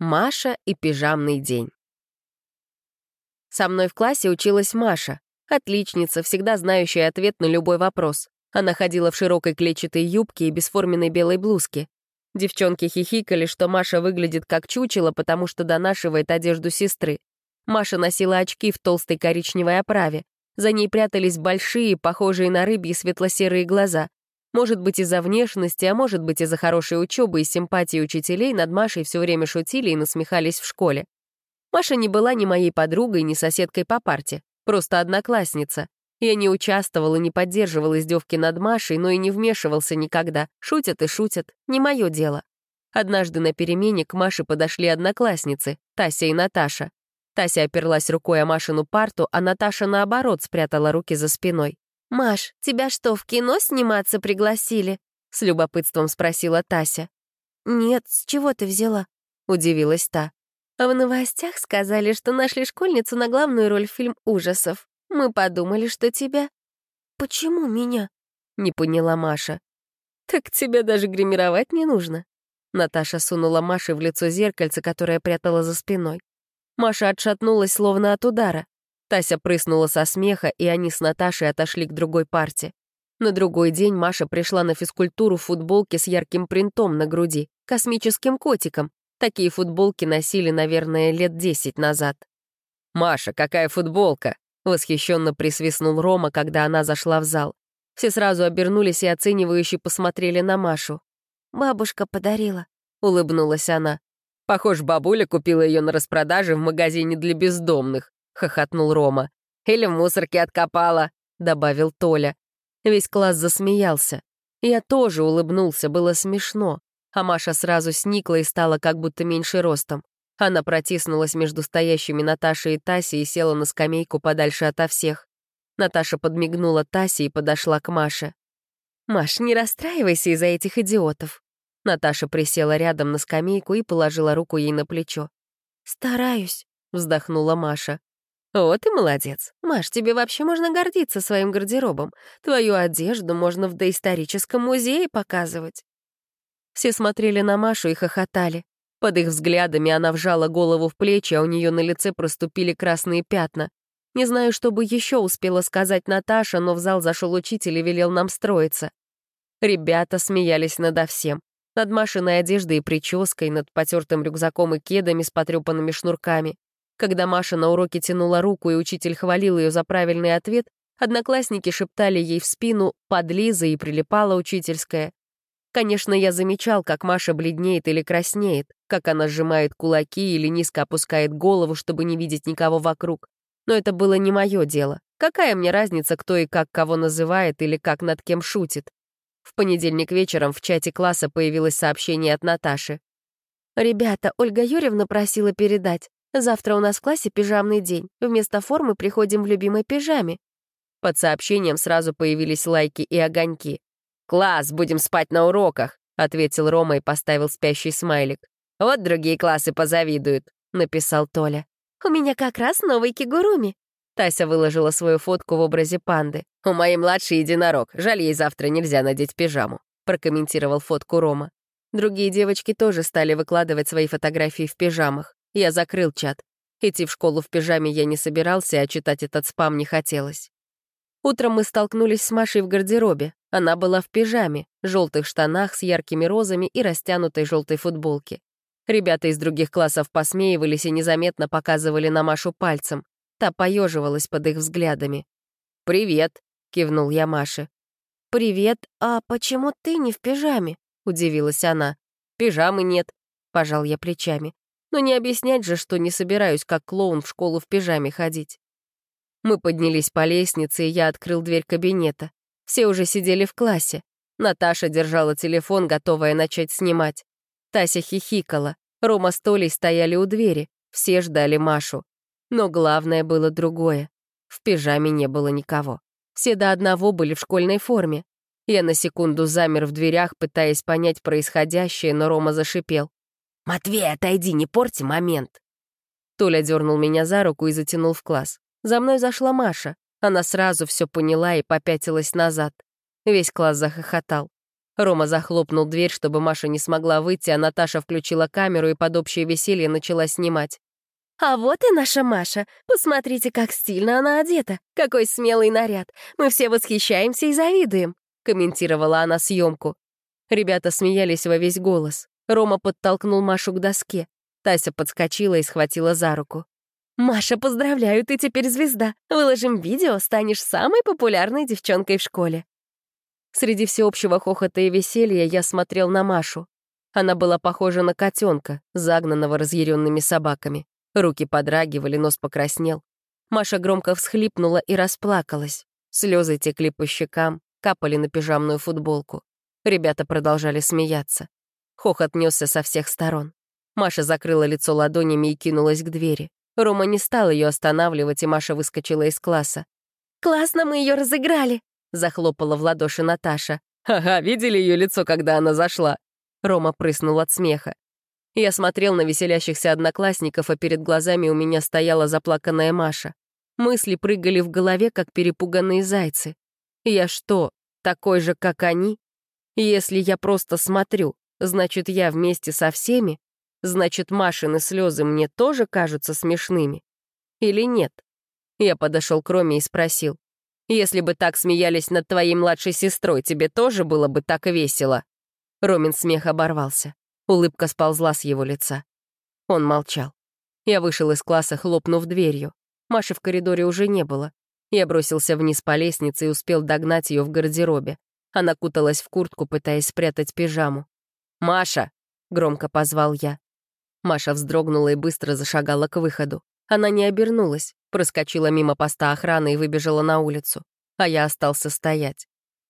Маша и пижамный день. Со мной в классе училась Маша. Отличница, всегда знающая ответ на любой вопрос. Она ходила в широкой клетчатой юбке и бесформенной белой блузке. Девчонки хихикали, что Маша выглядит как чучело, потому что донашивает одежду сестры. Маша носила очки в толстой коричневой оправе. За ней прятались большие, похожие на рыбьи светло-серые глаза. Может быть, из-за внешности, а может быть, из-за хорошей учебы и симпатии учителей над Машей все время шутили и насмехались в школе. Маша не была ни моей подругой, ни соседкой по парте, просто одноклассница. Я не участвовал и не поддерживал издевки над Машей, но и не вмешивался никогда. Шутят и шутят, не мое дело. Однажды на перемене к Маше подошли одноклассницы, Тася и Наташа. Тася оперлась рукой о Машину парту, а Наташа, наоборот, спрятала руки за спиной. «Маш, тебя что, в кино сниматься пригласили?» — с любопытством спросила Тася. «Нет, с чего ты взяла?» — удивилась та. «В новостях сказали, что нашли школьницу на главную роль в фильм ужасов. Мы подумали, что тебя...» «Почему меня?» — не поняла Маша. «Так тебе даже гримировать не нужно». Наташа сунула Маше в лицо зеркальце, которое прятала за спиной. Маша отшатнулась, словно от удара. Тася прыснула со смеха, и они с Наташей отошли к другой парте. На другой день Маша пришла на физкультуру в футболке с ярким принтом на груди, космическим котиком. Такие футболки носили, наверное, лет десять назад. «Маша, какая футболка!» — восхищенно присвистнул Рома, когда она зашла в зал. Все сразу обернулись и оценивающе посмотрели на Машу. «Бабушка подарила», — улыбнулась она. «Похож, бабуля купила ее на распродаже в магазине для бездомных», хохотнул Рома. «Или в мусорке откопала», — добавил Толя. Весь класс засмеялся. Я тоже улыбнулся, было смешно. А Маша сразу сникла и стала как будто меньше ростом. Она протиснулась между стоящими Наташей и Тасей и села на скамейку подальше ото всех. Наташа подмигнула Тасе и подошла к Маше. «Маш, не расстраивайся из-за этих идиотов». Наташа присела рядом на скамейку и положила руку ей на плечо. «Стараюсь», — вздохнула Маша. «Вот и молодец. Маш, тебе вообще можно гордиться своим гардеробом. Твою одежду можно в доисторическом музее показывать». Все смотрели на Машу и хохотали. Под их взглядами она вжала голову в плечи, а у нее на лице проступили красные пятна. Не знаю, что бы еще успела сказать Наташа, но в зал зашел учитель и велел нам строиться. Ребята смеялись надо всем. Над Машиной одеждой и прической, над потертым рюкзаком и кедами с потрепанными шнурками. Когда Маша на уроке тянула руку, и учитель хвалил ее за правильный ответ, одноклассники шептали ей в спину «подлиза» и прилипала учительская. Конечно, я замечал, как Маша бледнеет или краснеет, как она сжимает кулаки или низко опускает голову, чтобы не видеть никого вокруг. Но это было не мое дело. Какая мне разница, кто и как кого называет или как над кем шутит? В понедельник вечером в чате класса появилось сообщение от Наташи. «Ребята, Ольга Юрьевна просила передать. Завтра у нас в классе пижамный день. Вместо формы приходим в любимой пижаме». Под сообщением сразу появились лайки и огоньки. «Класс, будем спать на уроках», — ответил Рома и поставил спящий смайлик. «Вот другие классы позавидуют», — написал Толя. «У меня как раз новый кигуруми». Тася выложила свою фотку в образе панды. «У моей младшей единорог. Жаль, ей завтра нельзя надеть пижаму», — прокомментировал фотку Рома. Другие девочки тоже стали выкладывать свои фотографии в пижамах. Я закрыл чат. Идти в школу в пижаме я не собирался, а читать этот спам не хотелось. Утром мы столкнулись с Машей в гардеробе. Она была в пижаме, желтых штанах с яркими розами и растянутой желтой футболке. Ребята из других классов посмеивались и незаметно показывали на Машу пальцем. Та поеживалась под их взглядами. «Привет», — кивнул я Маше. «Привет, а почему ты не в пижаме?» — удивилась она. «Пижамы нет», — пожал я плечами. Но не объяснять же, что не собираюсь как клоун в школу в пижаме ходить. Мы поднялись по лестнице, и я открыл дверь кабинета. Все уже сидели в классе. Наташа держала телефон, готовая начать снимать. Тася хихикала. Рома с Толей стояли у двери. Все ждали Машу. Но главное было другое. В пижаме не было никого. Все до одного были в школьной форме. Я на секунду замер в дверях, пытаясь понять происходящее, но Рома зашипел. «Матвей, отойди, не порти момент!» Толя дернул меня за руку и затянул в класс. За мной зашла Маша. Она сразу все поняла и попятилась назад. Весь класс захохотал. Рома захлопнул дверь, чтобы Маша не смогла выйти, а Наташа включила камеру и под общее веселье начала снимать. «А вот и наша Маша. Посмотрите, как стильно она одета. Какой смелый наряд. Мы все восхищаемся и завидуем», — комментировала она съемку. Ребята смеялись во весь голос. Рома подтолкнул Машу к доске. Тася подскочила и схватила за руку. «Маша, поздравляю, ты теперь звезда. Выложим видео, станешь самой популярной девчонкой в школе». Среди всеобщего хохота и веселья я смотрел на Машу. Она была похожа на котенка, загнанного разъяренными собаками. Руки подрагивали, нос покраснел. Маша громко всхлипнула и расплакалась. Слезы текли по щекам, капали на пижамную футболку. Ребята продолжали смеяться. Хохот несся со всех сторон. Маша закрыла лицо ладонями и кинулась к двери. Рома не стал ее останавливать, и Маша выскочила из класса. «Классно мы ее разыграли!» — захлопала в ладоши Наташа. «Ага, видели ее лицо, когда она зашла?» Рома прыснул от смеха. Я смотрел на веселящихся одноклассников, а перед глазами у меня стояла заплаканная Маша. Мысли прыгали в голове, как перепуганные зайцы. Я что, такой же, как они? Если я просто смотрю, значит, я вместе со всеми? Значит, Машины слезы мне тоже кажутся смешными? Или нет? Я подошел к Роме и спросил. «Если бы так смеялись над твоей младшей сестрой, тебе тоже было бы так весело?» Ромин смех оборвался. Улыбка сползла с его лица. Он молчал. Я вышел из класса, хлопнув дверью. Маши в коридоре уже не было. Я бросился вниз по лестнице и успел догнать ее в гардеробе. Она куталась в куртку, пытаясь спрятать пижаму. «Маша!» — громко позвал я. Маша вздрогнула и быстро зашагала к выходу. Она не обернулась, проскочила мимо поста охраны и выбежала на улицу. А я остался стоять.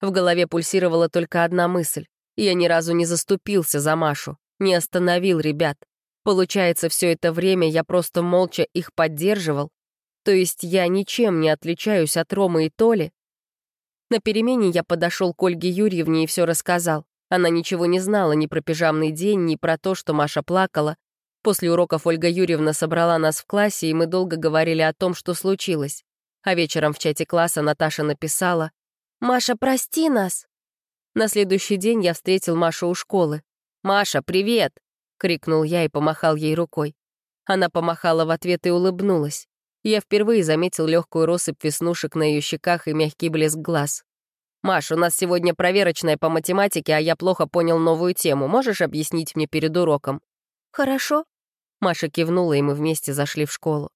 В голове пульсировала только одна мысль. Я ни разу не заступился за Машу, не остановил ребят. Получается, все это время я просто молча их поддерживал? То есть я ничем не отличаюсь от Ромы и Толи? На перемене я подошел к Ольге Юрьевне и все рассказал. Она ничего не знала ни про пижамный день, ни про то, что Маша плакала. После уроков Ольга Юрьевна собрала нас в классе, и мы долго говорили о том, что случилось. А вечером в чате класса Наташа написала «Маша, прости нас!» На следующий день я встретил Машу у школы. «Маша, привет!» — крикнул я и помахал ей рукой. Она помахала в ответ и улыбнулась. Я впервые заметил легкую россыпь веснушек на ее щеках и мягкий блеск глаз. «Маш, у нас сегодня проверочная по математике, а я плохо понял новую тему. Можешь объяснить мне перед уроком?» «Хорошо». Маша кивнула, и мы вместе зашли в школу.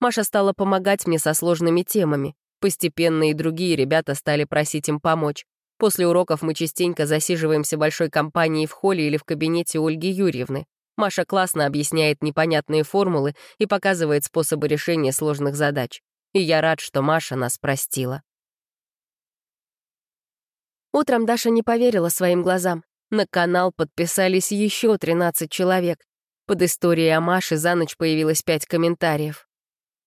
Маша стала помогать мне со сложными темами. Постепенно и другие ребята стали просить им помочь. После уроков мы частенько засиживаемся большой компанией в холле или в кабинете Ольги Юрьевны. Маша классно объясняет непонятные формулы и показывает способы решения сложных задач. И я рад, что Маша нас простила. Утром Даша не поверила своим глазам. На канал подписались еще 13 человек. Под историей о Маше за ночь появилось пять комментариев.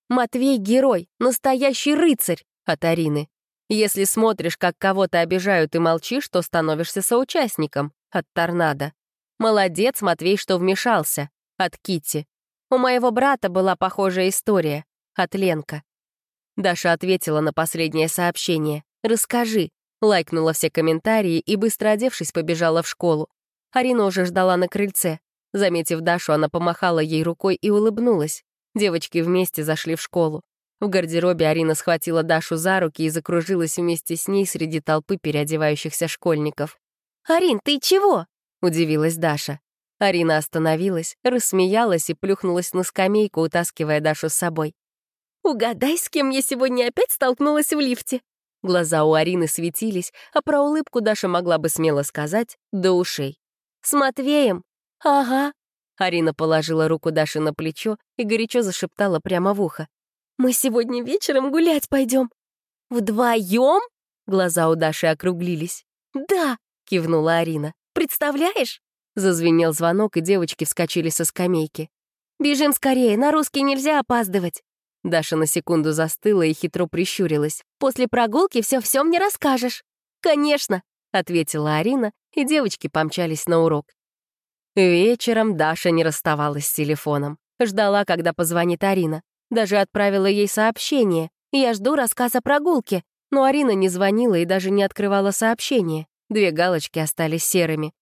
«Матвей — герой, настоящий рыцарь!» от Арины. Если смотришь, как кого-то обижают и молчишь, то становишься соучастником. От торнадо. Молодец, Матвей, что вмешался. От Кити. У моего брата была похожая история. От Ленка. Даша ответила на последнее сообщение. «Расскажи». Лайкнула все комментарии и, быстро одевшись, побежала в школу. Арина уже ждала на крыльце. Заметив Дашу, она помахала ей рукой и улыбнулась. Девочки вместе зашли в школу. В гардеробе Арина схватила Дашу за руки и закружилась вместе с ней среди толпы переодевающихся школьников. «Арин, ты чего?» — удивилась Даша. Арина остановилась, рассмеялась и плюхнулась на скамейку, утаскивая Дашу с собой. «Угадай, с кем я сегодня опять столкнулась в лифте?» Глаза у Арины светились, а про улыбку Даша могла бы смело сказать «до ушей». «С Матвеем?» «Ага». Арина положила руку Даши на плечо и горячо зашептала прямо в ухо. Мы сегодня вечером гулять пойдем. Вдвоем? Глаза у Даши округлились. Да, кивнула Арина. Представляешь? Зазвенел звонок, и девочки вскочили со скамейки. «Бежим скорее, на русский нельзя опаздывать». Даша на секунду застыла и хитро прищурилась. «После прогулки все-все мне расскажешь». «Конечно», — ответила Арина, и девочки помчались на урок. Вечером Даша не расставалась с телефоном. Ждала, когда позвонит Арина. Даже отправила ей сообщение. Я жду рассказа прогулки. Но Арина не звонила и даже не открывала сообщение. Две галочки остались серыми.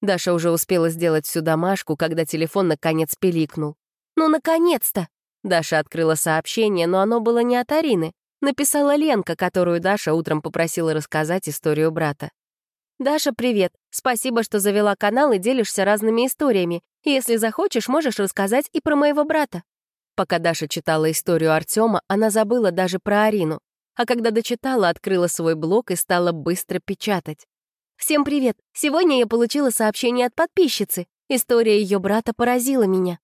Даша уже успела сделать всю домашку, когда телефон наконец пиликнул. «Ну, наконец-то!» Даша открыла сообщение, но оно было не от Арины. Написала Ленка, которую Даша утром попросила рассказать историю брата. «Даша, привет. Спасибо, что завела канал и делишься разными историями. Если захочешь, можешь рассказать и про моего брата». Пока Даша читала историю Артема, она забыла даже про Арину. А когда дочитала, открыла свой блог и стала быстро печатать. «Всем привет! Сегодня я получила сообщение от подписчицы. История ее брата поразила меня.